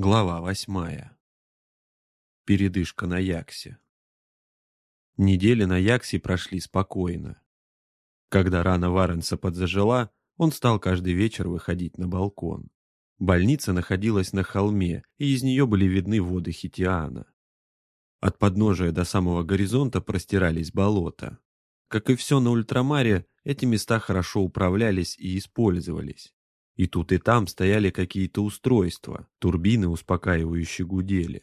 Глава восьмая. Передышка на Яксе. Недели на Яксе прошли спокойно. Когда рана Варенса подзажила, он стал каждый вечер выходить на балкон. Больница находилась на холме, и из нее были видны воды Хитиана. От подножия до самого горизонта простирались болота. Как и все на ультрамаре, эти места хорошо управлялись и использовались. И тут и там стояли какие-то устройства, турбины успокаивающе гудели.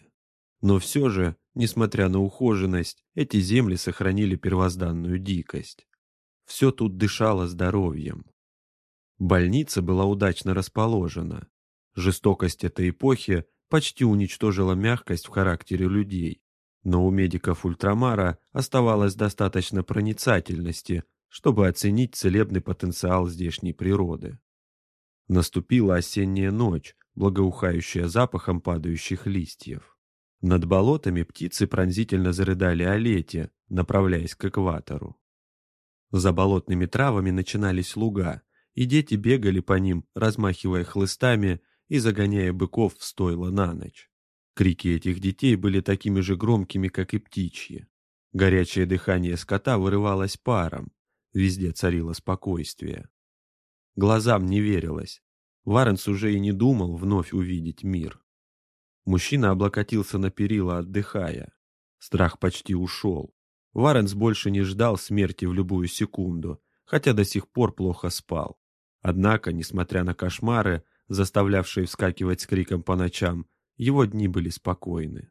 Но все же, несмотря на ухоженность, эти земли сохранили первозданную дикость. Все тут дышало здоровьем. Больница была удачно расположена. Жестокость этой эпохи почти уничтожила мягкость в характере людей. Но у медиков Ультрамара оставалось достаточно проницательности, чтобы оценить целебный потенциал здешней природы. Наступила осенняя ночь, благоухающая запахом падающих листьев. Над болотами птицы пронзительно зарыдали о лете, направляясь к экватору. За болотными травами начинались луга, и дети бегали по ним, размахивая хлыстами и загоняя быков в стойло на ночь. Крики этих детей были такими же громкими, как и птичьи. Горячее дыхание скота вырывалось паром, везде царило спокойствие. Глазам не верилось. Варенс уже и не думал вновь увидеть мир. Мужчина облокотился на перила, отдыхая. Страх почти ушел. Варенс больше не ждал смерти в любую секунду, хотя до сих пор плохо спал. Однако, несмотря на кошмары, заставлявшие вскакивать с криком по ночам, его дни были спокойны.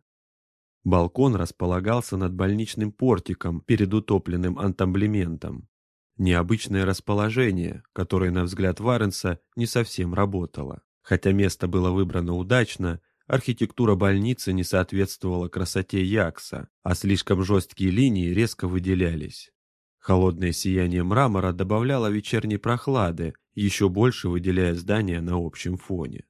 Балкон располагался над больничным портиком перед утопленным антамблементом. Необычное расположение, которое, на взгляд Варенса, не совсем работало. Хотя место было выбрано удачно, архитектура больницы не соответствовала красоте Якса, а слишком жесткие линии резко выделялись. Холодное сияние мрамора добавляло вечерней прохлады, еще больше выделяя здание на общем фоне.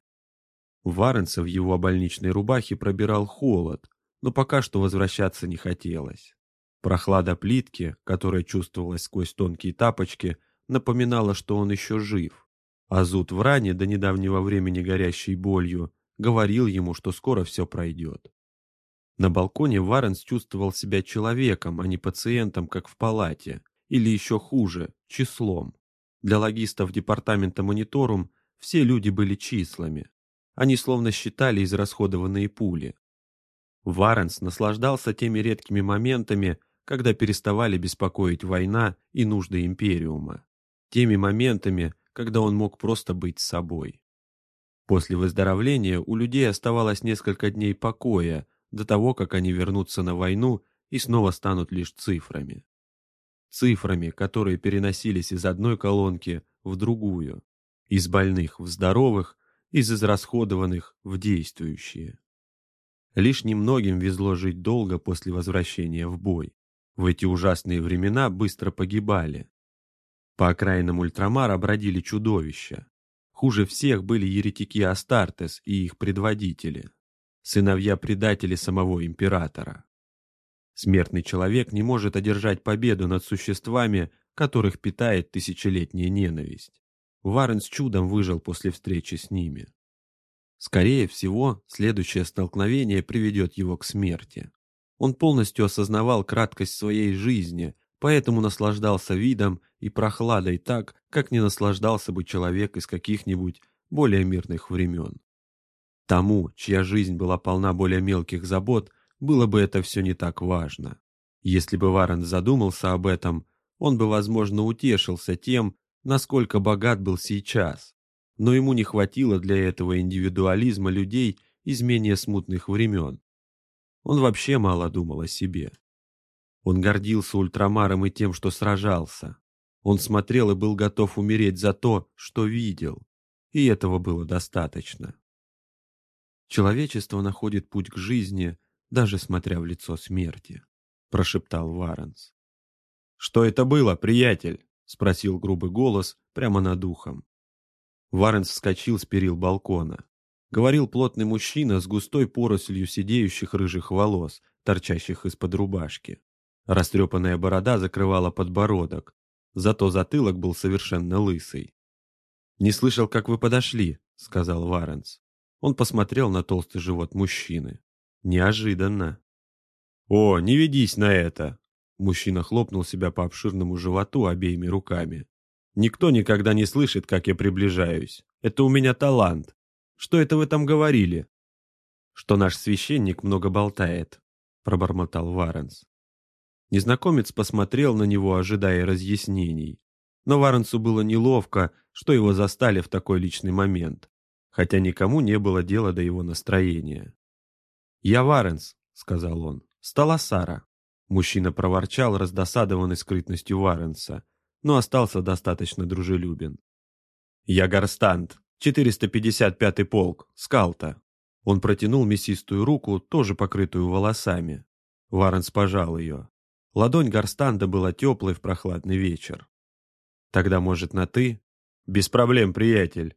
Варенса в его больничной рубахе пробирал холод, но пока что возвращаться не хотелось. Прохлада плитки, которая чувствовалась сквозь тонкие тапочки, напоминала, что он еще жив. А зуд в ране, до недавнего времени горящей болью, говорил ему, что скоро все пройдет. На балконе Варенс чувствовал себя человеком, а не пациентом, как в палате, или еще хуже, числом. Для логистов департамента мониторум все люди были числами. Они словно считали израсходованные пули. Варенс наслаждался теми редкими моментами, когда переставали беспокоить война и нужды Империума, теми моментами, когда он мог просто быть собой. После выздоровления у людей оставалось несколько дней покоя до того, как они вернутся на войну и снова станут лишь цифрами. Цифрами, которые переносились из одной колонки в другую, из больных в здоровых, из израсходованных в действующие. Лишь немногим везло жить долго после возвращения в бой в эти ужасные времена быстро погибали. По окраинам Ультрамара бродили чудовища. Хуже всех были еретики Астартес и их предводители, сыновья-предатели самого императора. Смертный человек не может одержать победу над существами, которых питает тысячелетняя ненависть. Варен с чудом выжил после встречи с ними. Скорее всего, следующее столкновение приведет его к смерти. Он полностью осознавал краткость своей жизни, поэтому наслаждался видом и прохладой так, как не наслаждался бы человек из каких-нибудь более мирных времен. Тому, чья жизнь была полна более мелких забот, было бы это все не так важно. Если бы Варен задумался об этом, он бы, возможно, утешился тем, насколько богат был сейчас. Но ему не хватило для этого индивидуализма людей из менее смутных времен. Он вообще мало думал о себе. Он гордился ультрамаром и тем, что сражался. Он смотрел и был готов умереть за то, что видел. И этого было достаточно. Человечество находит путь к жизни, даже смотря в лицо смерти, прошептал Варенс. Что это было, приятель? спросил грубый голос прямо над ухом. Варенс вскочил с перил балкона говорил плотный мужчина с густой порослью сидеющих рыжих волос, торчащих из-под рубашки. Растрепанная борода закрывала подбородок, зато затылок был совершенно лысый. «Не слышал, как вы подошли», — сказал Варенс. Он посмотрел на толстый живот мужчины. Неожиданно. «О, не ведись на это!» Мужчина хлопнул себя по обширному животу обеими руками. «Никто никогда не слышит, как я приближаюсь. Это у меня талант. Что это вы там говорили?» «Что наш священник много болтает», — пробормотал Варенс. Незнакомец посмотрел на него, ожидая разъяснений. Но Варенсу было неловко, что его застали в такой личный момент хотя никому не было дела до его настроения. «Я Варенс», — сказал он, — «стала Сара». Мужчина проворчал, раздосадованный скрытностью Варенса, но остался достаточно дружелюбен. «Я Гарстант, 455-й полк, скалта». Он протянул мясистую руку, тоже покрытую волосами. Варенс пожал ее. Ладонь Гарстанда была теплой в прохладный вечер. «Тогда, может, на «ты»?» «Без проблем, приятель.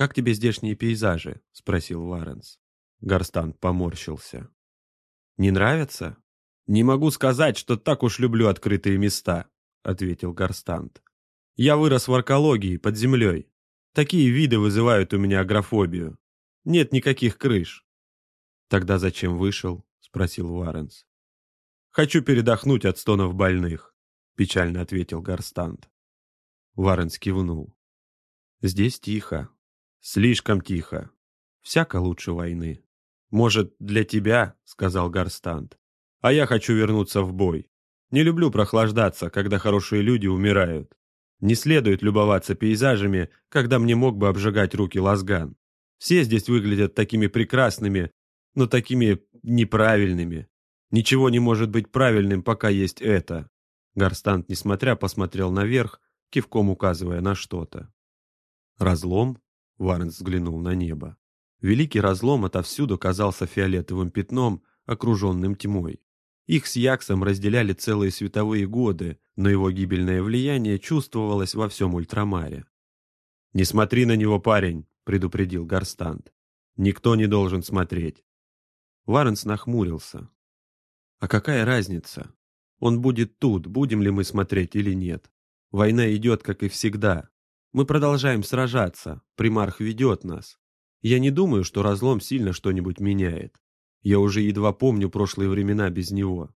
«Как тебе здешние пейзажи?» — спросил Варенс. Гарстант поморщился. «Не нравятся?» «Не могу сказать, что так уж люблю открытые места», — ответил Гарстант. «Я вырос в аркологии, под землей. Такие виды вызывают у меня агрофобию. Нет никаких крыш». «Тогда зачем вышел?» — спросил Варенс. «Хочу передохнуть от стонов больных», — печально ответил Гарстант. Варенс кивнул. «Здесь тихо, Слишком тихо. Всяко лучше войны. Может, для тебя, сказал Гарстант. А я хочу вернуться в бой. Не люблю прохлаждаться, когда хорошие люди умирают. Не следует любоваться пейзажами, когда мне мог бы обжигать руки лазган. Все здесь выглядят такими прекрасными, но такими неправильными. Ничего не может быть правильным, пока есть это. Гарстант, несмотря, посмотрел наверх, кивком указывая на что-то. Разлом? Варенс взглянул на небо. Великий разлом отовсюду казался фиолетовым пятном, окруженным тьмой. Их с Яксом разделяли целые световые годы, но его гибельное влияние чувствовалось во всем ультрамаре. «Не смотри на него, парень!» — предупредил Гарстант. «Никто не должен смотреть». Варенс нахмурился. «А какая разница? Он будет тут, будем ли мы смотреть или нет. Война идет, как и всегда, мы продолжаем сражаться, примарх ведет нас. Я не думаю, что разлом сильно что-нибудь меняет. Я уже едва помню прошлые времена без него.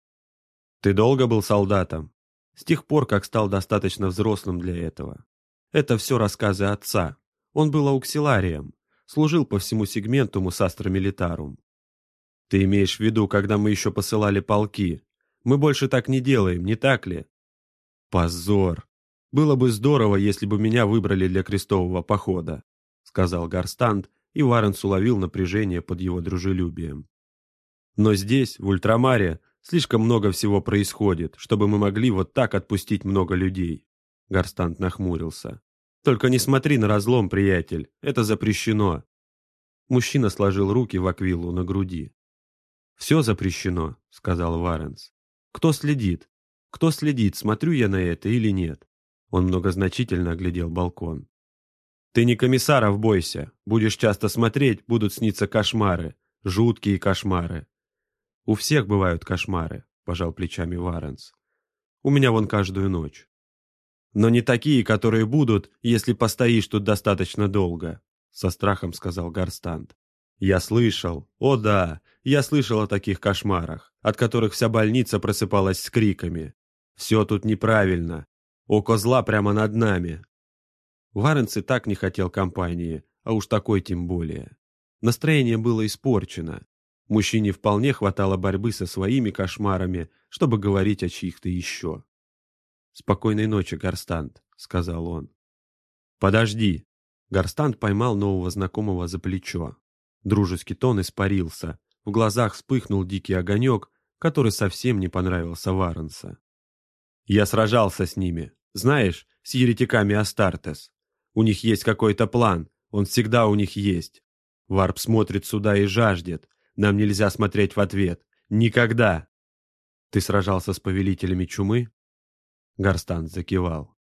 Ты долго был солдатом? С тех пор, как стал достаточно взрослым для этого. Это все рассказы отца. Он был ауксиларием, служил по всему сегменту Мусастра Милитарум. Ты имеешь в виду, когда мы еще посылали полки? Мы больше так не делаем, не так ли? Позор! Было бы здорово, если бы меня выбрали для крестового похода», — сказал Гарстант, и Варенс уловил напряжение под его дружелюбием. «Но здесь, в Ультрамаре, слишком много всего происходит, чтобы мы могли вот так отпустить много людей». Гарстант нахмурился. «Только не смотри на разлом, приятель, это запрещено». Мужчина сложил руки в аквилу на груди. «Все запрещено», — сказал Варенс. «Кто следит? Кто следит, смотрю я на это или нет? Он многозначительно оглядел балкон. «Ты не комиссаров бойся. Будешь часто смотреть, будут сниться кошмары. Жуткие кошмары». «У всех бывают кошмары», — пожал плечами Варенс. «У меня вон каждую ночь». «Но не такие, которые будут, если постоишь тут достаточно долго», — со страхом сказал Гарстант. «Я слышал, о да, я слышал о таких кошмарах, от которых вся больница просыпалась с криками. Все тут неправильно, Око зла прямо над нами. Варенс и так не хотел компании, а уж такой тем более. Настроение было испорчено. Мужчине вполне хватало борьбы со своими кошмарами, чтобы говорить о чьих-то еще. «Спокойной ночи, Гарстант», — сказал он. «Подожди». Гарстант поймал нового знакомого за плечо. Дружеский тон испарился. В глазах вспыхнул дикий огонек, который совсем не понравился Варенса. Я сражался с ними. Знаешь, с еретиками Астартес. У них есть какой-то план. Он всегда у них есть. Варп смотрит сюда и жаждет. Нам нельзя смотреть в ответ. Никогда. Ты сражался с повелителями чумы? Гарстан закивал.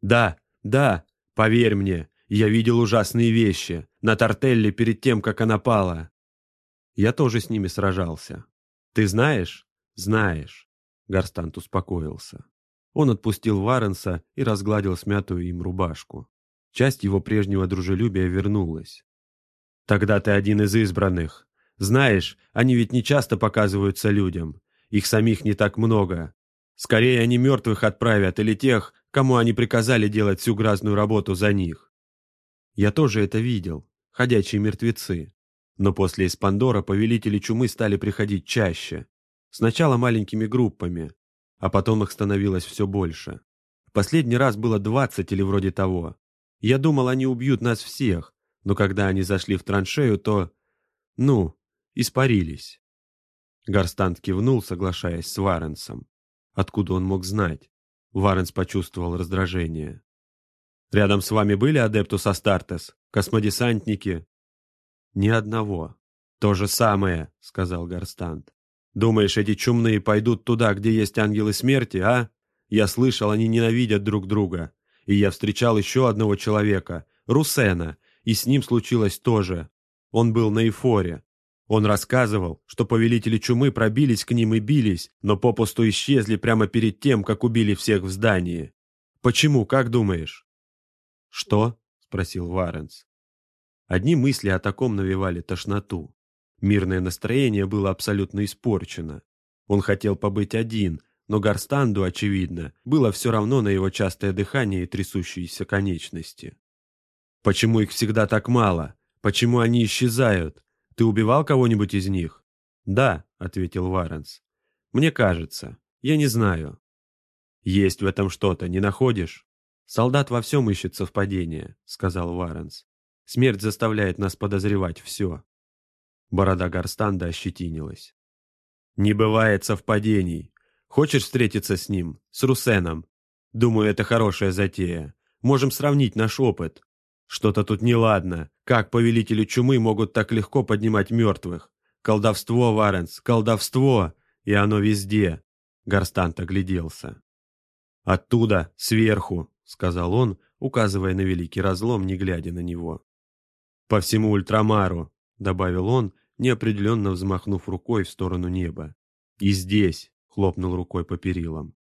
Да, да, поверь мне, я видел ужасные вещи. На Тартелле перед тем, как она пала. Я тоже с ними сражался. Ты знаешь? Знаешь. Гарстант успокоился. Он отпустил Варенса и разгладил смятую им рубашку. Часть его прежнего дружелюбия вернулась. Тогда ты один из избранных. Знаешь, они ведь не часто показываются людям. Их самих не так много. Скорее они мертвых отправят или тех, кому они приказали делать всю грязную работу за них. Я тоже это видел. Ходячие мертвецы. Но после Испандора повелители чумы стали приходить чаще. Сначала маленькими группами, а потом их становилось все больше. Последний раз было двадцать или вроде того. Я думал, они убьют нас всех, но когда они зашли в траншею, то... Ну, испарились. Гарстант кивнул, соглашаясь с Варенсом. Откуда он мог знать? Варенс почувствовал раздражение. «Рядом с вами были Адептус Астартес? Космодесантники?» «Ни одного». «То же самое», — сказал Гарстант. «Думаешь, эти чумные пойдут туда, где есть ангелы смерти, а? Я слышал, они ненавидят друг друга. И я встречал еще одного человека, Русена, и с ним случилось то же. Он был на эфоре. Он рассказывал, что повелители чумы пробились к ним и бились, но попусту исчезли прямо перед тем, как убили всех в здании. Почему, как думаешь? «Что?» — спросил Варенс. Одни мысли о таком навевали тошноту. Мирное настроение было абсолютно испорчено. Он хотел побыть один, но Гарстанду, очевидно, было все равно на его частое дыхание и трясущиеся конечности. Почему их всегда так мало? Почему они исчезают? Ты убивал кого-нибудь из них? Да, ответил Варенс. Мне кажется. Я не знаю. Есть в этом что-то, не находишь? Солдат во всем ищет совпадение, сказал Варенс. Смерть заставляет нас подозревать все. Борода Гарстанда ощетинилась. Не бывает совпадений. Хочешь встретиться с ним, с Русеном? Думаю, это хорошая затея. Можем сравнить наш опыт. Что-то тут неладно. Как повелители чумы могут так легко поднимать мертвых? Колдовство, Варенс, колдовство! И оно везде. Гарстант огляделся. «Оттуда, сверху», — сказал он, указывая на великий разлом, не глядя на него. «По всему ультрамару», — добавил он, неопределенно взмахнув рукой в сторону неба. «И здесь», — хлопнул рукой по перилам.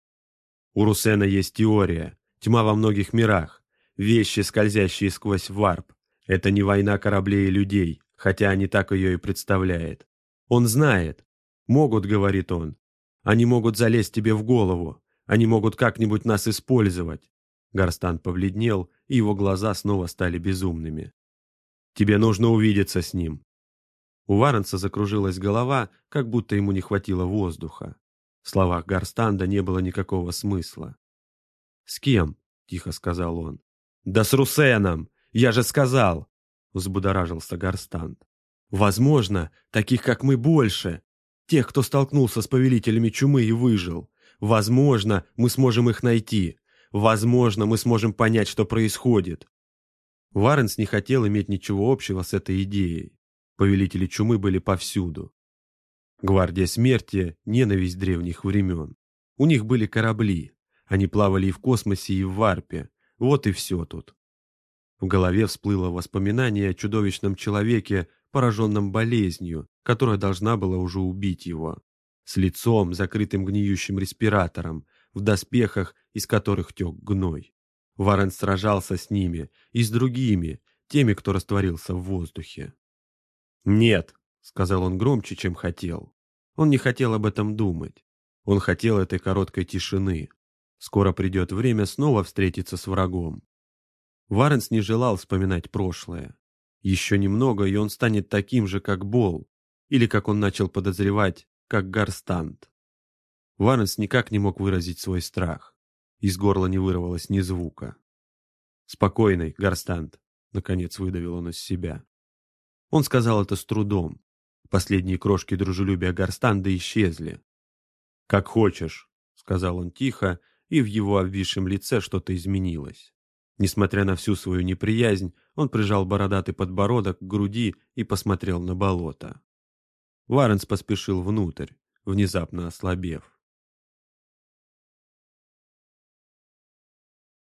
«У Русена есть теория. Тьма во многих мирах вещи, скользящие сквозь варп. Это не война кораблей и людей, хотя они так ее и представляют. Он знает. Могут, говорит он. Они могут залезть тебе в голову. Они могут как-нибудь нас использовать. Гарстан побледнел, и его глаза снова стали безумными. Тебе нужно увидеться с ним. У Варенса закружилась голова, как будто ему не хватило воздуха. В словах Гарстанда не было никакого смысла. «С кем?» — тихо сказал он. «Да с Русеном! Я же сказал!» — взбудоражился Гарстант. «Возможно, таких, как мы, больше. Тех, кто столкнулся с повелителями чумы и выжил. Возможно, мы сможем их найти. Возможно, мы сможем понять, что происходит». Варенс не хотел иметь ничего общего с этой идеей. Повелители чумы были повсюду. Гвардия смерти — ненависть древних времен. У них были корабли. Они плавали и в космосе, и в варпе. Вот и все тут. В голове всплыло воспоминание о чудовищном человеке, пораженном болезнью, которая должна была уже убить его. С лицом, закрытым гниющим респиратором, в доспехах, из которых тек гной. Варен сражался с ними и с другими, теми, кто растворился в воздухе. «Нет», — сказал он громче, чем хотел. Он не хотел об этом думать. Он хотел этой короткой тишины, Скоро придет время снова встретиться с врагом. Варенс не желал вспоминать прошлое. Еще немного, и он станет таким же, как Бол, или, как он начал подозревать, как Гарстант. Варенс никак не мог выразить свой страх. Из горла не вырвалось ни звука. «Спокойный, Гарстант», — наконец выдавил он из себя. Он сказал это с трудом. Последние крошки дружелюбия Гарстанда исчезли. «Как хочешь», — сказал он тихо, и в его обвисшем лице что-то изменилось. Несмотря на всю свою неприязнь, он прижал бородатый подбородок к груди и посмотрел на болото. Варенс поспешил внутрь, внезапно ослабев.